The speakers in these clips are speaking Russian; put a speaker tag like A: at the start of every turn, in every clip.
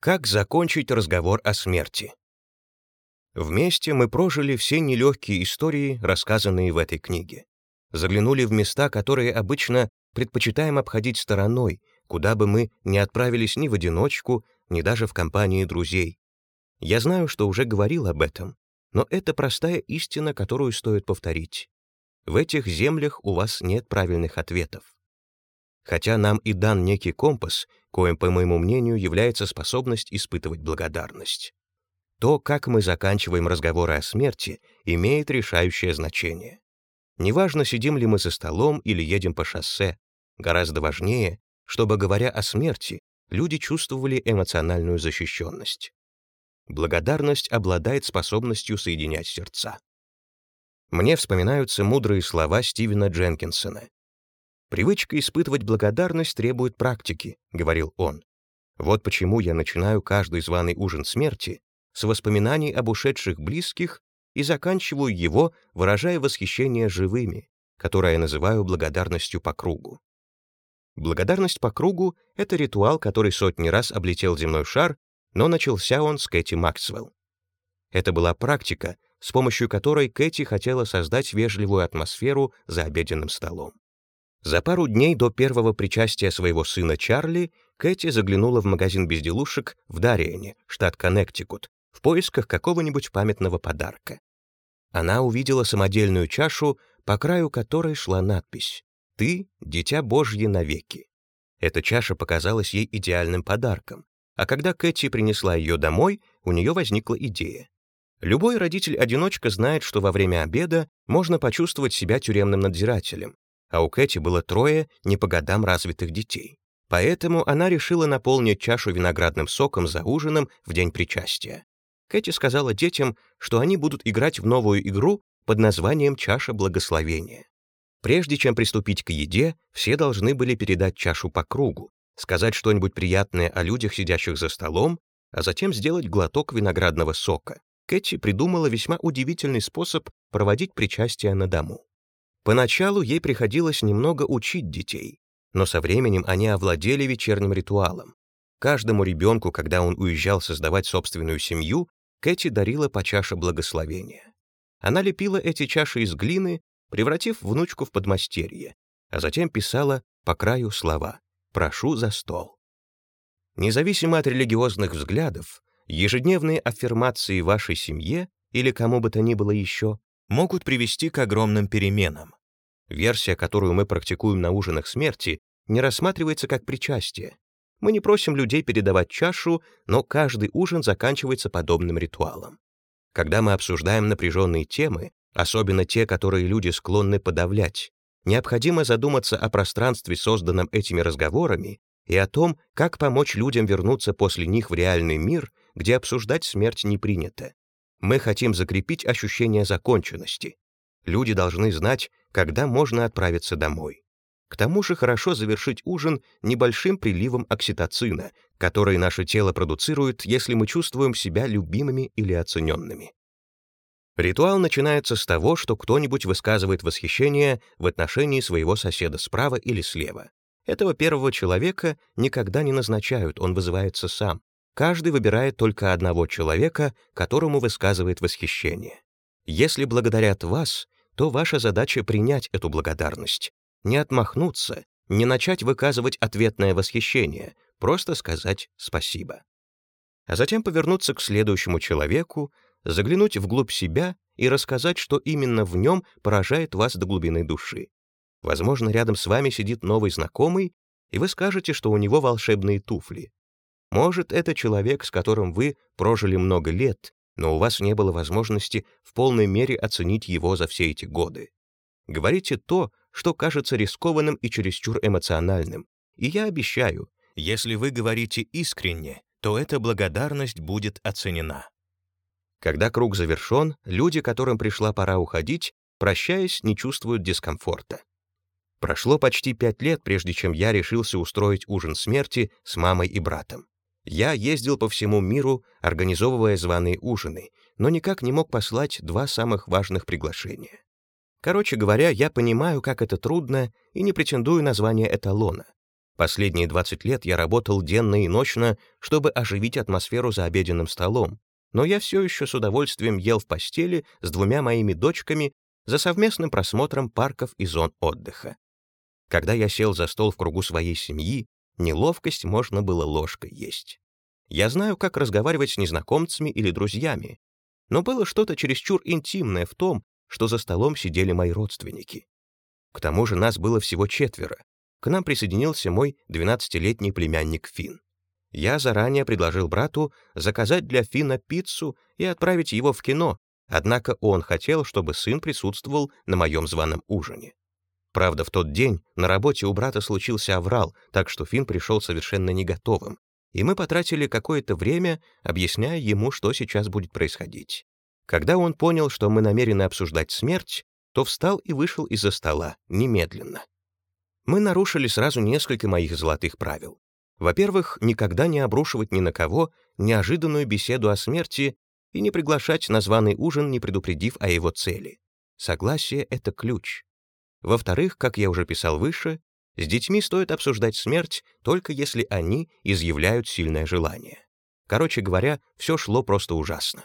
A: Как закончить разговор о смерти? Вместе мы прожили все нелегкие истории, рассказанные в этой книге. Заглянули в места, которые обычно предпочитаем обходить стороной, куда бы мы не отправились ни в одиночку, ни даже в компании друзей. Я знаю, что уже говорил об этом, но это простая истина, которую стоит повторить. В этих землях у вас нет правильных ответов. Хотя нам и дан некий компас, коим, по моему мнению, является способность испытывать благодарность. То, как мы заканчиваем разговоры о смерти, имеет решающее значение. Неважно, сидим ли мы за столом или едем по шоссе, гораздо важнее, чтобы, говоря о смерти, люди чувствовали эмоциональную защищенность. Благодарность обладает способностью соединять сердца. Мне вспоминаются мудрые слова Стивена Дженкинсона. «Привычка испытывать благодарность требует практики», — говорил он. «Вот почему я начинаю каждый званый ужин смерти с воспоминаний об ушедших близких и заканчиваю его, выражая восхищение живыми, которое я называю благодарностью по кругу. Благодарность по кругу — это ритуал, который сотни раз облетел земной шар но начался он с Кэти Максвелл. Это была практика, с помощью которой Кэти хотела создать вежливую атмосферу за обеденным столом. За пару дней до первого причастия своего сына Чарли Кэти заглянула в магазин безделушек в Дариене, штат Коннектикут, в поисках какого-нибудь памятного подарка. Она увидела самодельную чашу, по краю которой шла надпись «Ты — дитя Божье навеки». Эта чаша показалась ей идеальным подарком, а когда Кэти принесла ее домой, у нее возникла идея. Любой родитель-одиночка знает, что во время обеда можно почувствовать себя тюремным надзирателем, а у Кэти было трое не по годам развитых детей. Поэтому она решила наполнить чашу виноградным соком за ужином в день причастия. Кэти сказала детям, что они будут играть в новую игру под названием «Чаша благословения». Прежде чем приступить к еде, все должны были передать чашу по кругу, сказать что-нибудь приятное о людях, сидящих за столом, а затем сделать глоток виноградного сока. Кэти придумала весьма удивительный способ проводить причастие на дому. Поначалу ей приходилось немного учить детей, но со временем они овладели вечерним ритуалом. Каждому ребенку, когда он уезжал создавать собственную семью, Кэти дарила по чаше благословения. Она лепила эти чаши из глины, превратив внучку в подмастерье, а затем писала по краю слова прошу за стол. Независимо от религиозных взглядов, ежедневные аффирмации вашей семье или кому бы то ни было еще могут привести к огромным переменам. Версия, которую мы практикуем на ужинах смерти, не рассматривается как причастие. Мы не просим людей передавать чашу, но каждый ужин заканчивается подобным ритуалом. Когда мы обсуждаем напряженные темы, особенно те, которые люди склонны подавлять, необходимо задуматься о пространстве, созданном этими разговорами, и о том, как помочь людям вернуться после них в реальный мир, где обсуждать смерть не принято. Мы хотим закрепить ощущение законченности. Люди должны знать, когда можно отправиться домой. К тому же хорошо завершить ужин небольшим приливом окситоцина, который наше тело продуцирует, если мы чувствуем себя любимыми или оцененными. Ритуал начинается с того, что кто-нибудь высказывает восхищение в отношении своего соседа справа или слева. Этого первого человека никогда не назначают, он вызывается сам. Каждый выбирает только одного человека, которому высказывает восхищение. Если благодарят вас, то ваша задача принять эту благодарность, не отмахнуться, не начать выказывать ответное восхищение, просто сказать спасибо. А затем повернуться к следующему человеку, заглянуть вглубь себя и рассказать, что именно в нем поражает вас до глубины души. Возможно, рядом с вами сидит новый знакомый, и вы скажете, что у него волшебные туфли. Может, это человек, с которым вы прожили много лет, но у вас не было возможности в полной мере оценить его за все эти годы. Говорите то, что кажется рискованным и чересчур эмоциональным. И я обещаю, если вы говорите искренне, то эта благодарность будет оценена. Когда круг завершен, люди, которым пришла пора уходить, прощаясь, не чувствуют дискомфорта. Прошло почти пять лет, прежде чем я решился устроить ужин смерти с мамой и братом. Я ездил по всему миру, организовывая званые ужины, но никак не мог послать два самых важных приглашения. Короче говоря, я понимаю, как это трудно, и не претендую на звание эталона. Последние 20 лет я работал денно и ночно, чтобы оживить атмосферу за обеденным столом, но я все еще с удовольствием ел в постели с двумя моими дочками за совместным просмотром парков и зон отдыха. Когда я сел за стол в кругу своей семьи, неловкость можно было ложкой есть. Я знаю, как разговаривать с незнакомцами или друзьями, но было что-то чересчур интимное в том, что за столом сидели мои родственники. К тому же нас было всего четверо. К нам присоединился мой 12-летний племянник Финн. Я заранее предложил брату заказать для Фина пиццу и отправить его в кино, однако он хотел, чтобы сын присутствовал на моем званом ужине. Правда, в тот день на работе у брата случился аврал, так что Фин пришел совершенно не готовым, и мы потратили какое-то время, объясняя ему, что сейчас будет происходить. Когда он понял, что мы намерены обсуждать смерть, то встал и вышел из-за стола, немедленно. Мы нарушили сразу несколько моих золотых правил. Во-первых, никогда не обрушивать ни на кого неожиданную беседу о смерти и не приглашать на званый ужин, не предупредив о его цели. Согласие — это ключ. Во-вторых, как я уже писал выше, с детьми стоит обсуждать смерть только если они изъявляют сильное желание. Короче говоря, все шло просто ужасно.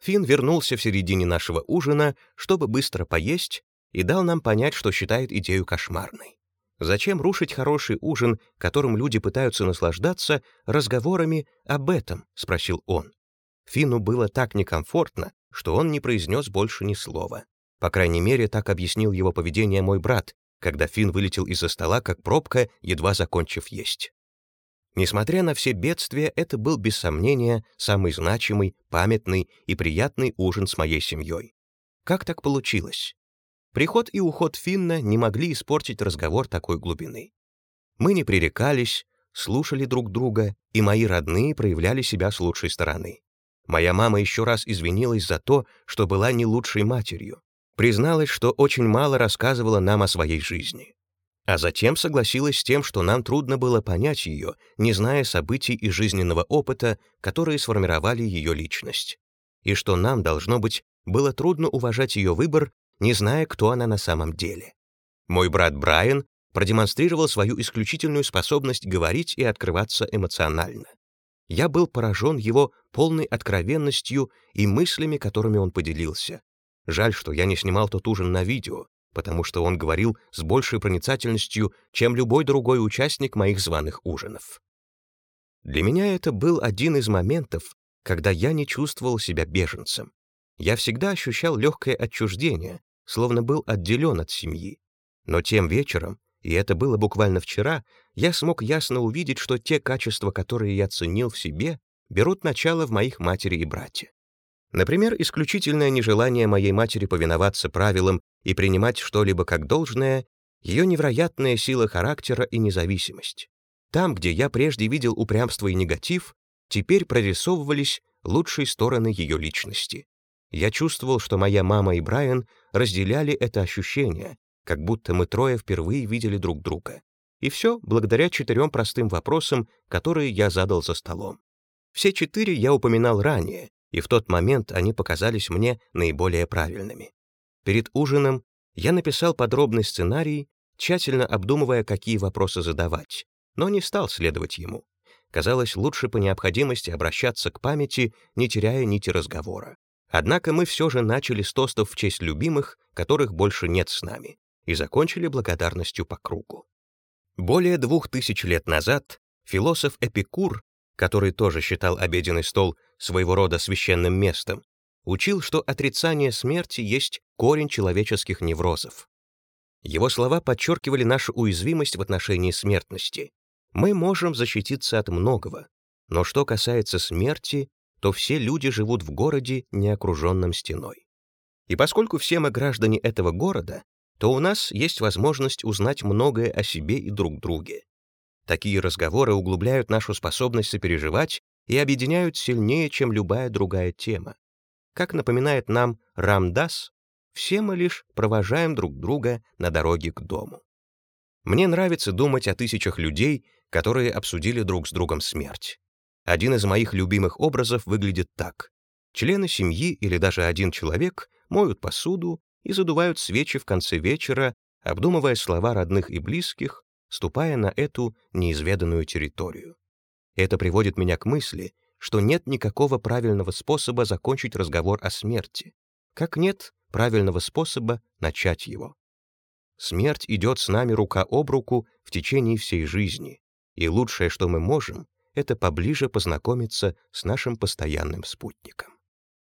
A: Финн вернулся в середине нашего ужина, чтобы быстро поесть, и дал нам понять, что считает идею кошмарной. Зачем рушить хороший ужин, которым люди пытаются наслаждаться, разговорами об этом?» — спросил он. Фину было так некомфортно, что он не произнес больше ни слова. По крайней мере, так объяснил его поведение мой брат, когда Фин вылетел из-за стола, как пробка, едва закончив есть. Несмотря на все бедствия, это был, без сомнения, самый значимый, памятный и приятный ужин с моей семьей. Как так получилось? Приход и уход Финна не могли испортить разговор такой глубины. Мы не пререкались, слушали друг друга, и мои родные проявляли себя с лучшей стороны. Моя мама еще раз извинилась за то, что была не лучшей матерью, призналась, что очень мало рассказывала нам о своей жизни. А затем согласилась с тем, что нам трудно было понять ее, не зная событий и жизненного опыта, которые сформировали ее личность. И что нам, должно быть, было трудно уважать ее выбор не зная, кто она на самом деле. Мой брат Брайан продемонстрировал свою исключительную способность говорить и открываться эмоционально. Я был поражен его полной откровенностью и мыслями, которыми он поделился. Жаль, что я не снимал тот ужин на видео, потому что он говорил с большей проницательностью, чем любой другой участник моих званых ужинов. Для меня это был один из моментов, когда я не чувствовал себя беженцем. Я всегда ощущал легкое отчуждение, словно был отделен от семьи. Но тем вечером, и это было буквально вчера, я смог ясно увидеть, что те качества, которые я ценил в себе, берут начало в моих матери и брате. Например, исключительное нежелание моей матери повиноваться правилам и принимать что-либо как должное, ее невероятная сила характера и независимость. Там, где я прежде видел упрямство и негатив, теперь прорисовывались лучшие стороны ее личности. Я чувствовал, что моя мама и Брайан разделяли это ощущение, как будто мы трое впервые видели друг друга. И все благодаря четырем простым вопросам, которые я задал за столом. Все четыре я упоминал ранее, и в тот момент они показались мне наиболее правильными. Перед ужином я написал подробный сценарий, тщательно обдумывая, какие вопросы задавать, но не стал следовать ему. Казалось, лучше по необходимости обращаться к памяти, не теряя нити разговора. Однако мы все же начали с тостов в честь любимых, которых больше нет с нами, и закончили благодарностью по кругу. Более двух тысяч лет назад философ Эпикур, который тоже считал обеденный стол своего рода священным местом, учил, что отрицание смерти есть корень человеческих неврозов. Его слова подчеркивали нашу уязвимость в отношении смертности. Мы можем защититься от многого, но что касается смерти, то все люди живут в городе, не окруженном стеной. И поскольку все мы граждане этого города, то у нас есть возможность узнать многое о себе и друг друге. Такие разговоры углубляют нашу способность сопереживать и объединяют сильнее, чем любая другая тема. Как напоминает нам Рамдас, все мы лишь провожаем друг друга на дороге к дому. Мне нравится думать о тысячах людей, которые обсудили друг с другом смерть. Один из моих любимых образов выглядит так. Члены семьи или даже один человек моют посуду и задувают свечи в конце вечера, обдумывая слова родных и близких, ступая на эту неизведанную территорию. Это приводит меня к мысли, что нет никакого правильного способа закончить разговор о смерти, как нет правильного способа начать его. Смерть идет с нами рука об руку в течение всей жизни, и лучшее, что мы можем, это поближе познакомиться с нашим постоянным спутником.